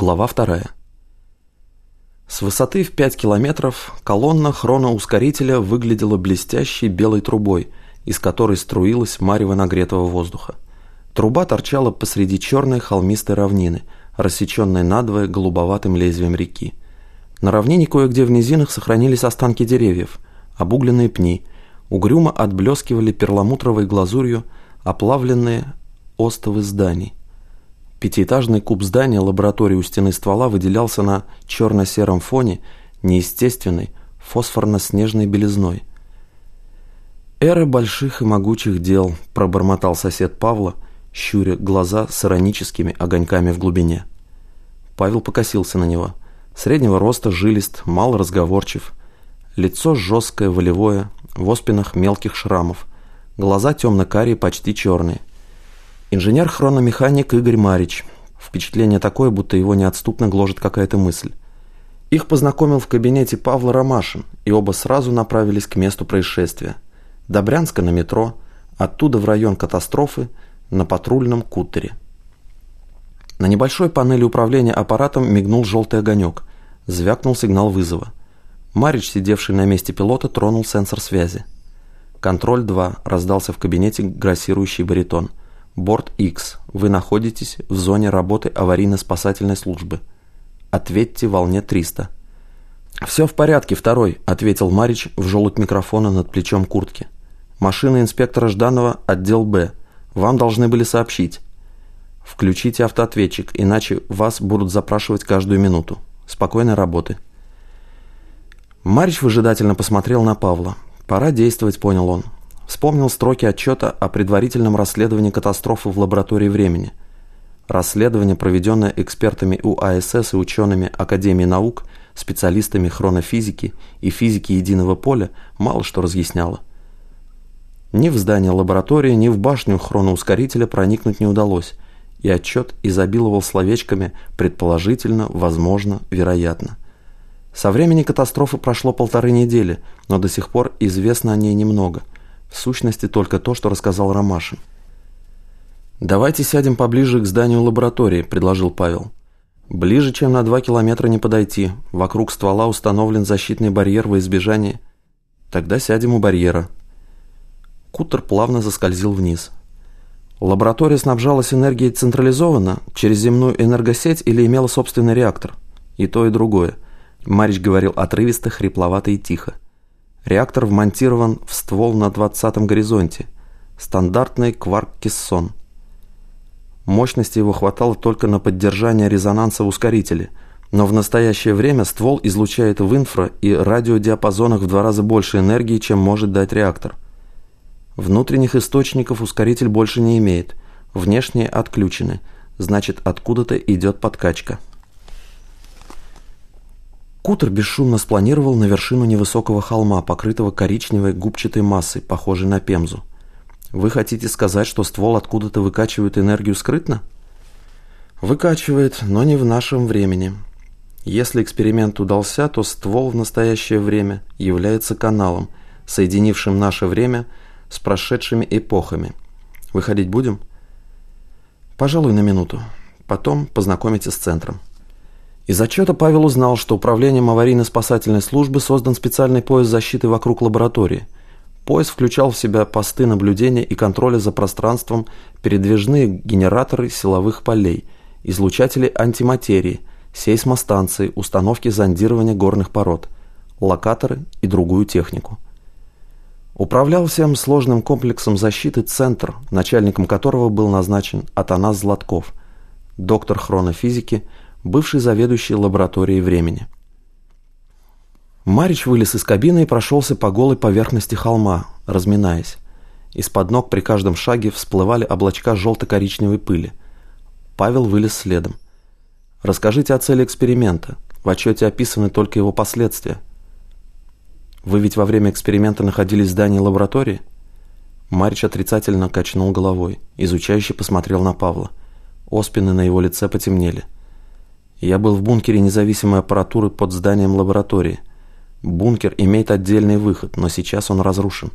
Глава вторая. С высоты в 5 километров колонна хроноускорителя выглядела блестящей белой трубой, из которой струилась марево нагретого воздуха. Труба торчала посреди черной холмистой равнины, рассеченной надвое голубоватым лезвием реки. На равнине кое-где в низинах сохранились останки деревьев, обугленные пни, угрюмо отблескивали перламутровой глазурью оплавленные остовы зданий. Пятиэтажный куб здания лаборатории у стены ствола выделялся на черно-сером фоне неестественной фосфорно-снежной белизной. «Эра больших и могучих дел», – пробормотал сосед Павла, щуря глаза с ироническими огоньками в глубине. Павел покосился на него. Среднего роста, жилист, мало разговорчив. Лицо жесткое, волевое, в оспинах мелких шрамов. Глаза темно-карие, почти черные. Инженер-хрономеханик Игорь Марич. Впечатление такое, будто его неотступно гложет какая-то мысль. Их познакомил в кабинете Павла Ромашин, и оба сразу направились к месту происшествия. До Брянска на метро, оттуда в район катастрофы на патрульном кутере. На небольшой панели управления аппаратом мигнул желтый огонек. Звякнул сигнал вызова. Марич, сидевший на месте пилота, тронул сенсор связи. «Контроль 2» раздался в кабинете грассирующий баритон – Борт X. Вы находитесь в зоне работы аварийно-спасательной службы. Ответьте волне 300. «Все в порядке, второй», – ответил Марич в желудь микрофона над плечом куртки. «Машина инспектора Жданова, отдел Б. Вам должны были сообщить. Включите автоответчик, иначе вас будут запрашивать каждую минуту. Спокойной работы». Марич выжидательно посмотрел на Павла. «Пора действовать», – понял он. Вспомнил строки отчета о предварительном расследовании катастрофы в лаборатории времени. Расследование, проведенное экспертами УАСС и учеными Академии наук, специалистами хронофизики и физики единого поля, мало что разъясняло. Ни в здание лаборатории, ни в башню хроноускорителя проникнуть не удалось, и отчет изобиловал словечками «предположительно», «возможно», «вероятно». Со времени катастрофы прошло полторы недели, но до сих пор известно о ней немного – в сущности, только то, что рассказал Ромашин. «Давайте сядем поближе к зданию лаборатории», – предложил Павел. «Ближе, чем на два километра не подойти. Вокруг ствола установлен защитный барьер во избежание. Тогда сядем у барьера». Кутер плавно заскользил вниз. Лаборатория снабжалась энергией централизованно, через земную энергосеть или имела собственный реактор. И то, и другое. Марич говорил отрывисто, хрипловато и тихо. Реактор вмонтирован в ствол на 20-м горизонте. Стандартный кварк-кессон. Мощности его хватало только на поддержание резонанса в ускорителе, но в настоящее время ствол излучает в инфра- и радиодиапазонах в два раза больше энергии, чем может дать реактор. Внутренних источников ускоритель больше не имеет, внешние отключены, значит откуда-то идет подкачка. Кутер бесшумно спланировал на вершину невысокого холма, покрытого коричневой губчатой массой, похожей на пемзу. «Вы хотите сказать, что ствол откуда-то выкачивает энергию скрытно?» «Выкачивает, но не в нашем времени. Если эксперимент удался, то ствол в настоящее время является каналом, соединившим наше время с прошедшими эпохами. Выходить будем?» «Пожалуй, на минуту. Потом познакомитесь с центром». Из отчета Павел узнал, что управлением аварийно-спасательной службы создан специальный пояс защиты вокруг лаборатории. Пояс включал в себя посты наблюдения и контроля за пространством, передвижные генераторы силовых полей, излучатели антиматерии, сейсмостанции, установки зондирования горных пород, локаторы и другую технику. Управлял всем сложным комплексом защиты Центр, начальником которого был назначен Атанас Златков, доктор хронофизики – бывший заведующий лабораторией времени. Марич вылез из кабины и прошелся по голой поверхности холма, разминаясь. Из-под ног при каждом шаге всплывали облачка желто-коричневой пыли. Павел вылез следом. «Расскажите о цели эксперимента. В отчете описаны только его последствия». «Вы ведь во время эксперимента находились в здании лаборатории?» Марич отрицательно качнул головой, изучающе посмотрел на Павла. Оспины на его лице потемнели – я был в бункере независимой аппаратуры под зданием лаборатории. Бункер имеет отдельный выход, но сейчас он разрушен.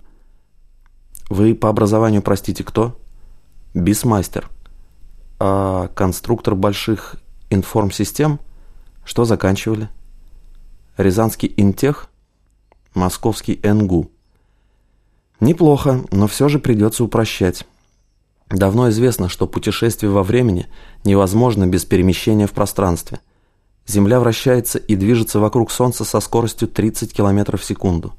Вы по образованию, простите, кто? Бисмастер. А конструктор больших информсистем? Что заканчивали? Рязанский Интех? Московский НГУ. Неплохо, но все же придется упрощать. Давно известно, что путешествие во времени невозможно без перемещения в пространстве. Земля вращается и движется вокруг Солнца со скоростью 30 км в секунду.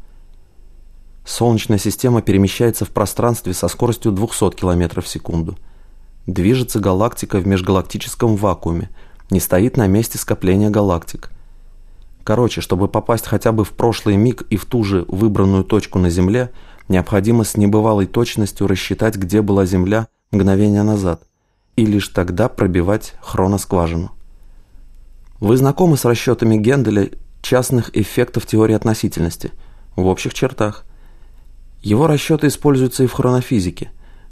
Солнечная система перемещается в пространстве со скоростью 200 км в секунду. Движется галактика в межгалактическом вакууме, не стоит на месте скопления галактик. Короче, чтобы попасть хотя бы в прошлый миг и в ту же выбранную точку на Земле, необходимо с небывалой точностью рассчитать, где была Земля мгновение назад, и лишь тогда пробивать хроноскважину. Вы знакомы с расчетами Генделя частных эффектов теории относительности? В общих чертах. Его расчеты используются и в хронофизике.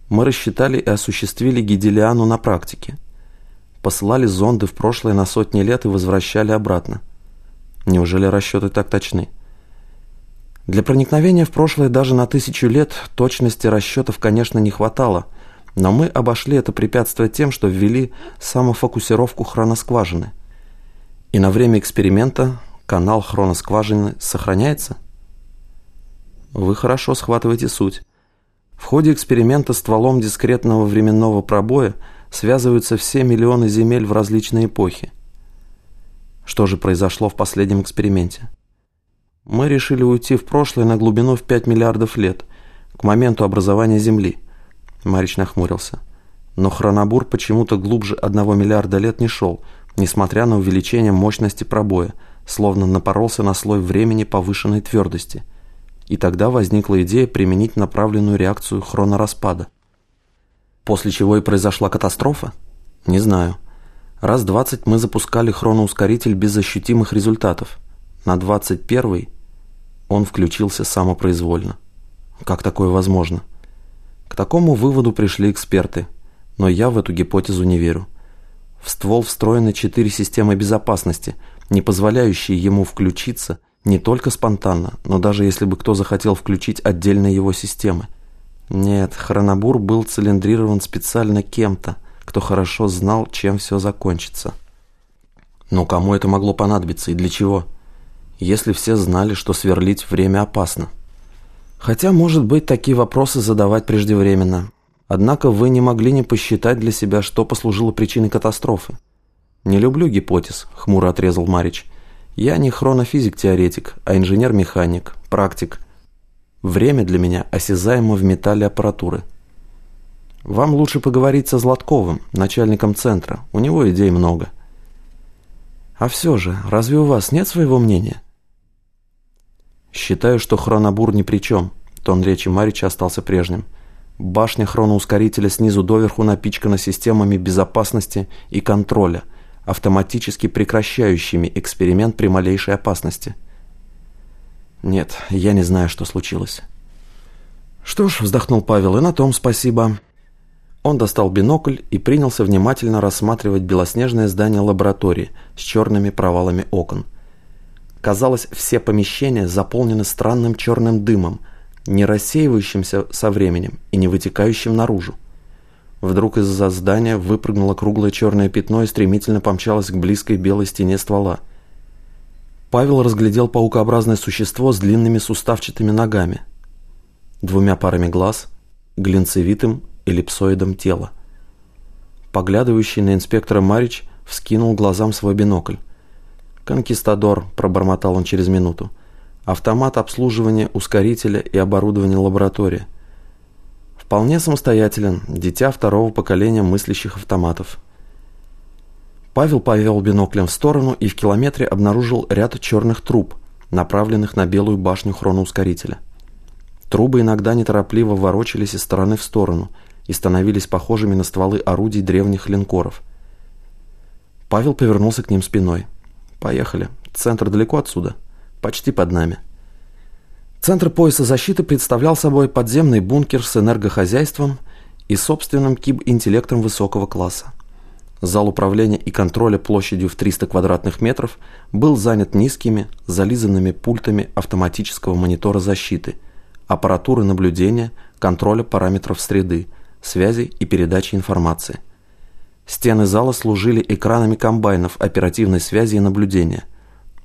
Мы рассчитали и осуществили Гиделиану на практике. Посылали зонды в прошлое на сотни лет и возвращали обратно. Неужели расчеты так точны? Для проникновения в прошлое даже на тысячу лет точности расчетов, конечно, не хватало – но мы обошли это препятствие тем, что ввели самофокусировку хроноскважины. И на время эксперимента канал хроноскважины сохраняется? Вы хорошо схватываете суть. В ходе эксперимента стволом дискретного временного пробоя связываются все миллионы земель в различные эпохи. Что же произошло в последнем эксперименте? Мы решили уйти в прошлое на глубину в 5 миллиардов лет, к моменту образования Земли – Марич нахмурился. Но хронобур почему-то глубже одного миллиарда лет не шел, несмотря на увеличение мощности пробоя, словно напоролся на слой времени повышенной твердости. И тогда возникла идея применить направленную реакцию хронораспада. После чего и произошла катастрофа? Не знаю. Раз двадцать мы запускали хроноускоритель без ощутимых результатов. На двадцать первый он включился самопроизвольно. Как такое возможно? К такому выводу пришли эксперты, но я в эту гипотезу не верю. В ствол встроены четыре системы безопасности, не позволяющие ему включиться не только спонтанно, но даже если бы кто захотел включить отдельные его системы. Нет, хронобур был цилиндрирован специально кем-то, кто хорошо знал, чем все закончится. Но кому это могло понадобиться и для чего? Если все знали, что сверлить время опасно. Хотя, может быть, такие вопросы задавать преждевременно. Однако вы не могли не посчитать для себя, что послужило причиной катастрофы. «Не люблю гипотез», — хмуро отрезал Марич. «Я не хронофизик-теоретик, а инженер-механик, практик. Время для меня осязаемо в металле аппаратуры». «Вам лучше поговорить со Златковым, начальником центра. У него идей много». «А все же, разве у вас нет своего мнения?» «Считаю, что хронобур ни при чем», — тон речи Марича остался прежним. Башня хроноускорителя снизу доверху напичкана системами безопасности и контроля, автоматически прекращающими эксперимент при малейшей опасности. Нет, я не знаю, что случилось. Что ж, вздохнул Павел, и на том спасибо. Он достал бинокль и принялся внимательно рассматривать белоснежное здание лаборатории с черными провалами окон. Казалось, все помещения заполнены странным черным дымом, не рассеивающимся со временем и не вытекающим наружу. Вдруг из-за здания выпрыгнуло круглое черное пятно и стремительно помчалось к близкой белой стене ствола. Павел разглядел паукообразное существо с длинными суставчатыми ногами, двумя парами глаз, глинцевитым эллипсоидом тела. Поглядывающий на инспектора Марич вскинул глазам свой бинокль. «Конкистадор», – пробормотал он через минуту. «Автомат обслуживания, ускорителя и оборудования лаборатории». Вполне самостоятелен, дитя второго поколения мыслящих автоматов. Павел повел биноклем в сторону и в километре обнаружил ряд черных труб, направленных на белую башню хроноускорителя. Трубы иногда неторопливо ворочались из стороны в сторону и становились похожими на стволы орудий древних линкоров. Павел повернулся к ним спиной. Поехали. Центр далеко отсюда. Почти под нами. Центр пояса защиты представлял собой подземный бункер с энергохозяйством и собственным киб-интеллектом высокого класса. Зал управления и контроля площадью в 300 квадратных метров был занят низкими, зализанными пультами автоматического монитора защиты, аппаратуры наблюдения, контроля параметров среды, связи и передачи информации. Стены зала служили экранами комбайнов оперативной связи и наблюдения.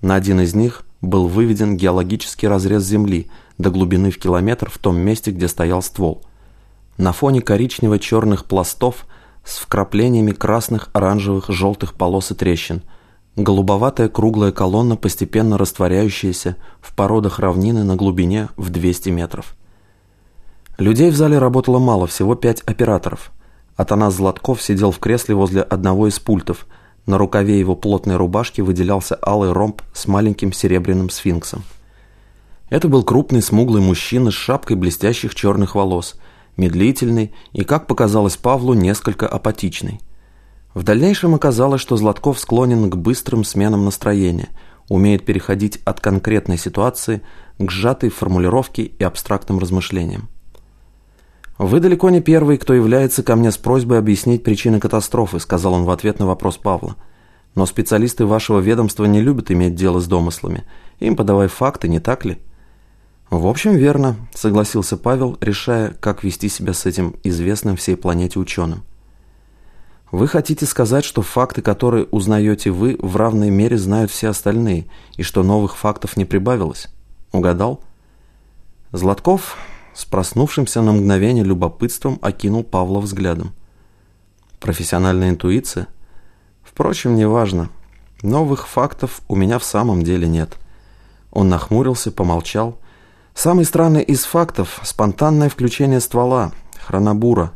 На один из них был выведен геологический разрез земли до глубины в километр в том месте, где стоял ствол. На фоне коричнево-черных пластов с вкраплениями красных, оранжевых, желтых полос и трещин – Голубоватая круглая колонна, постепенно растворяющаяся в породах равнины на глубине в 200 метров. Людей в зале работало мало, всего пять операторов. Атанас Златков сидел в кресле возле одного из пультов. На рукаве его плотной рубашки выделялся алый ромб с маленьким серебряным сфинксом. Это был крупный смуглый мужчина с шапкой блестящих черных волос, медлительный и, как показалось Павлу, несколько апатичный. В дальнейшем оказалось, что Златков склонен к быстрым сменам настроения, умеет переходить от конкретной ситуации к сжатой формулировке и абстрактным размышлениям. «Вы далеко не первый, кто является ко мне с просьбой объяснить причины катастрофы», сказал он в ответ на вопрос Павла. «Но специалисты вашего ведомства не любят иметь дело с домыслами. Им подавай факты, не так ли?» «В общем, верно», — согласился Павел, решая, как вести себя с этим известным всей планете ученым. Вы хотите сказать, что факты, которые узнаете вы, в равной мере знают все остальные, и что новых фактов не прибавилось? Угадал? Златков с проснувшимся на мгновение любопытством окинул Павла взглядом. Профессиональная интуиция? Впрочем, неважно. Новых фактов у меня в самом деле нет. Он нахмурился, помолчал. Самый странный из фактов – спонтанное включение ствола, хронобура.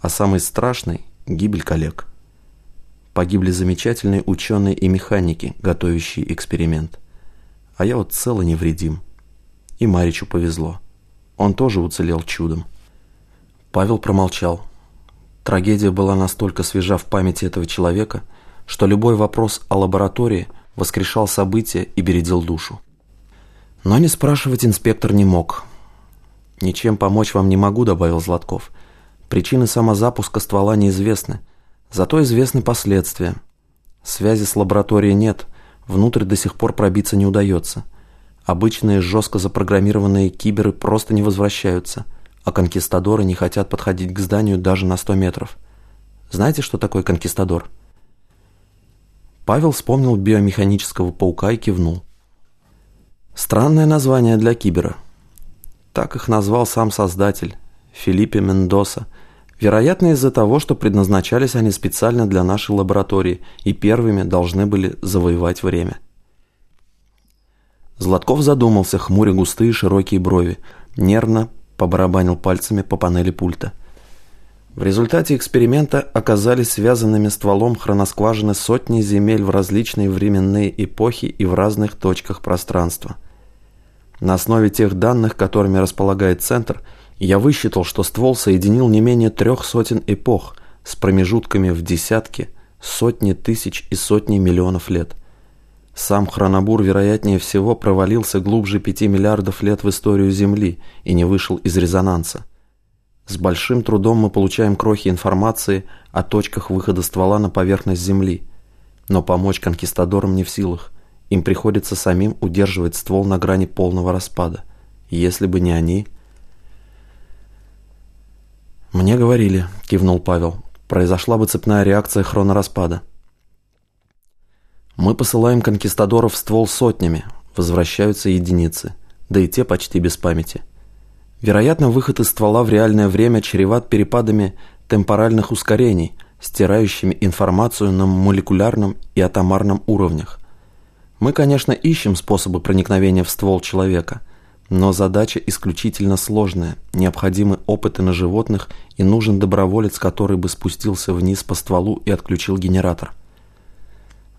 А самый страшный Гибель коллег. Погибли замечательные ученые и механики, готовящие эксперимент. А я вот цел и невредим. И Маричу повезло. Он тоже уцелел чудом. Павел промолчал. Трагедия была настолько свежа в памяти этого человека, что любой вопрос о лаборатории воскрешал события и бередил душу. Но не спрашивать инспектор не мог. «Ничем помочь вам не могу», — добавил Златков. Причины самозапуска ствола неизвестны, зато известны последствия. Связи с лабораторией нет, внутрь до сих пор пробиться не удается. Обычные жестко запрограммированные киберы просто не возвращаются, а конкистадоры не хотят подходить к зданию даже на 100 метров. Знаете, что такое конкистадор? Павел вспомнил биомеханического паука и кивнул. Странное название для кибера. Так их назвал сам создатель, Филиппе Мендоса, вероятно из-за того, что предназначались они специально для нашей лаборатории и первыми должны были завоевать время. Златков задумался, хмуря густые широкие брови, нервно побарабанил пальцами по панели пульта. В результате эксперимента оказались связанными стволом хроноскважины сотни земель в различные временные эпохи и в разных точках пространства. На основе тех данных, которыми располагает Центр – я высчитал, что ствол соединил не менее трех сотен эпох с промежутками в десятки, сотни тысяч и сотни миллионов лет. Сам Хронобур, вероятнее всего, провалился глубже пяти миллиардов лет в историю Земли и не вышел из резонанса. С большим трудом мы получаем крохи информации о точках выхода ствола на поверхность Земли. Но помочь конкистадорам не в силах. Им приходится самим удерживать ствол на грани полного распада. Если бы не они, «Мне говорили», – кивнул Павел, – «произошла бы цепная реакция хронораспада». «Мы посылаем конкистадоров в ствол сотнями, возвращаются единицы, да и те почти без памяти. Вероятно, выход из ствола в реальное время чреват перепадами темпоральных ускорений, стирающими информацию на молекулярном и атомарном уровнях. Мы, конечно, ищем способы проникновения в ствол человека – но задача исключительно сложная, необходимы опыты на животных и нужен доброволец, который бы спустился вниз по стволу и отключил генератор.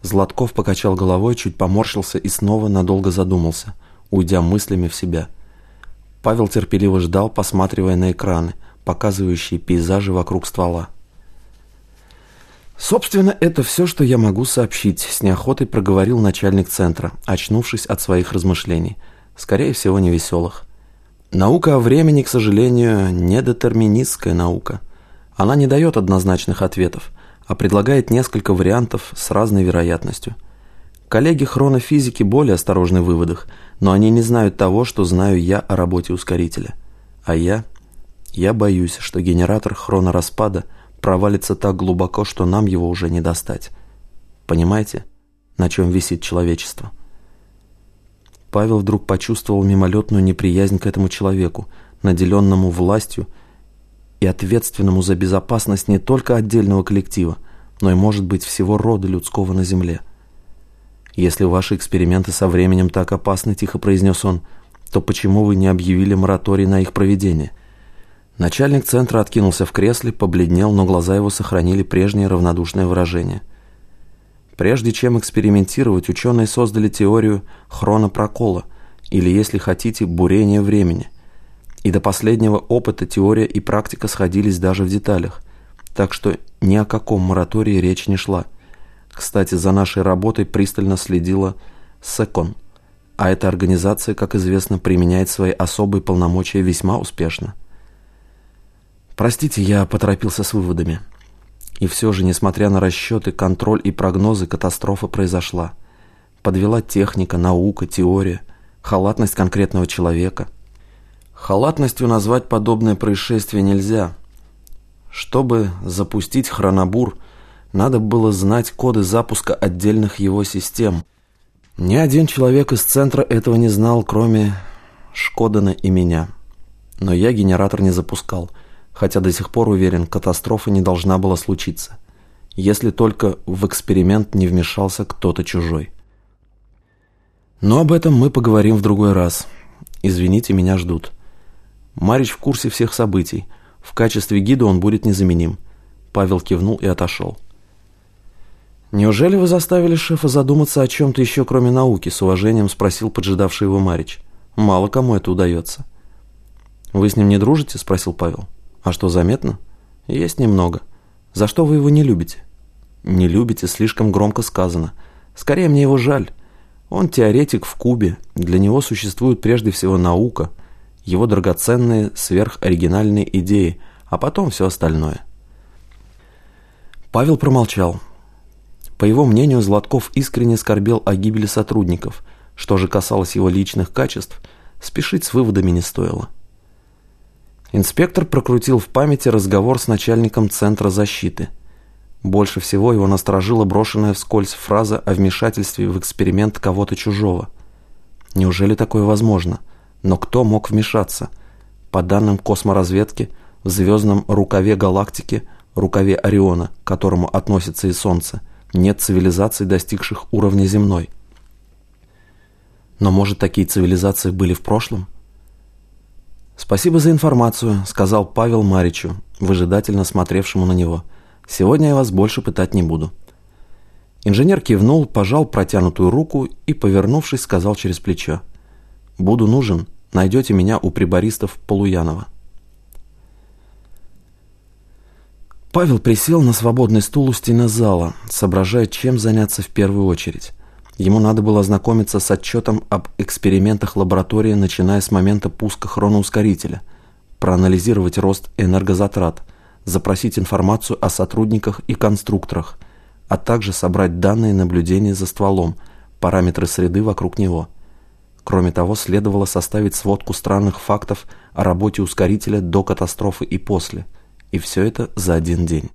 Златков покачал головой, чуть поморщился и снова надолго задумался, уйдя мыслями в себя. Павел терпеливо ждал, посматривая на экраны, показывающие пейзажи вокруг ствола. «Собственно, это все, что я могу сообщить», – с неохотой проговорил начальник центра, очнувшись от своих размышлений – скорее всего, невеселых. Наука о времени, к сожалению, не детерминистская наука. Она не дает однозначных ответов, а предлагает несколько вариантов с разной вероятностью. Коллеги хронофизики более осторожны в выводах, но они не знают того, что знаю я о работе ускорителя. А я... Я боюсь, что генератор хронораспада провалится так глубоко, что нам его уже не достать. Понимаете, на чем висит человечество? Павел вдруг почувствовал мимолетную неприязнь к этому человеку, наделенному властью и ответственному за безопасность не только отдельного коллектива, но и, может быть, всего рода людского на Земле. «Если ваши эксперименты со временем так опасны», — тихо произнес он, — «то почему вы не объявили мораторий на их проведение?» Начальник центра откинулся в кресле, побледнел, но глаза его сохранили прежнее равнодушное выражение. Прежде чем экспериментировать, ученые создали теорию хронопрокола, или, если хотите, бурения времени. И до последнего опыта теория и практика сходились даже в деталях, так что ни о каком моратории речь не шла. Кстати, за нашей работой пристально следила СЭКОН, а эта организация, как известно, применяет свои особые полномочия весьма успешно. Простите, я поторопился с выводами. И все же, несмотря на расчеты, контроль и прогнозы, катастрофа произошла. Подвела техника, наука, теория, халатность конкретного человека. Халатностью назвать подобное происшествие нельзя. Чтобы запустить хронобур, надо было знать коды запуска отдельных его систем. Ни один человек из центра этого не знал, кроме Шкодана и меня. Но я генератор не запускал – хотя до сих пор уверен, катастрофа не должна была случиться, если только в эксперимент не вмешался кто-то чужой. Но об этом мы поговорим в другой раз. Извините, меня ждут. Марич в курсе всех событий. В качестве гида он будет незаменим. Павел кивнул и отошел. «Неужели вы заставили шефа задуматься о чем-то еще, кроме науки?» С уважением спросил поджидавший его Марич. «Мало кому это удается». «Вы с ним не дружите?» – спросил Павел. А что, заметно? Есть немного. За что вы его не любите? Не любите, слишком громко сказано. Скорее, мне его жаль. Он теоретик в кубе. Для него существует прежде всего наука, его драгоценные сверхоригинальные идеи, а потом все остальное. Павел промолчал. По его мнению, Златков искренне скорбел о гибели сотрудников. Что же касалось его личных качеств, спешить с выводами не стоило. Инспектор прокрутил в памяти разговор с начальником Центра защиты. Больше всего его насторожила брошенная вскользь фраза о вмешательстве в эксперимент кого-то чужого. Неужели такое возможно? Но кто мог вмешаться? По данным косморазведки, в звездном рукаве галактики, рукаве Ориона, к которому относится и Солнце, нет цивилизаций, достигших уровня земной. Но может такие цивилизации были в прошлом? «Спасибо за информацию», — сказал Павел Маричу, выжидательно смотревшему на него. «Сегодня я вас больше пытать не буду». Инженер кивнул, пожал протянутую руку и, повернувшись, сказал через плечо. «Буду нужен. Найдете меня у прибористов Полуянова». Павел присел на свободный стул у стены зала, соображая, чем заняться в первую очередь. Ему надо было ознакомиться с отчетом об экспериментах лаборатории, начиная с момента пуска хроноускорителя, проанализировать рост энергозатрат, запросить информацию о сотрудниках и конструкторах, а также собрать данные наблюдения за стволом, параметры среды вокруг него. Кроме того, следовало составить сводку странных фактов о работе ускорителя до катастрофы и после. И все это за один день.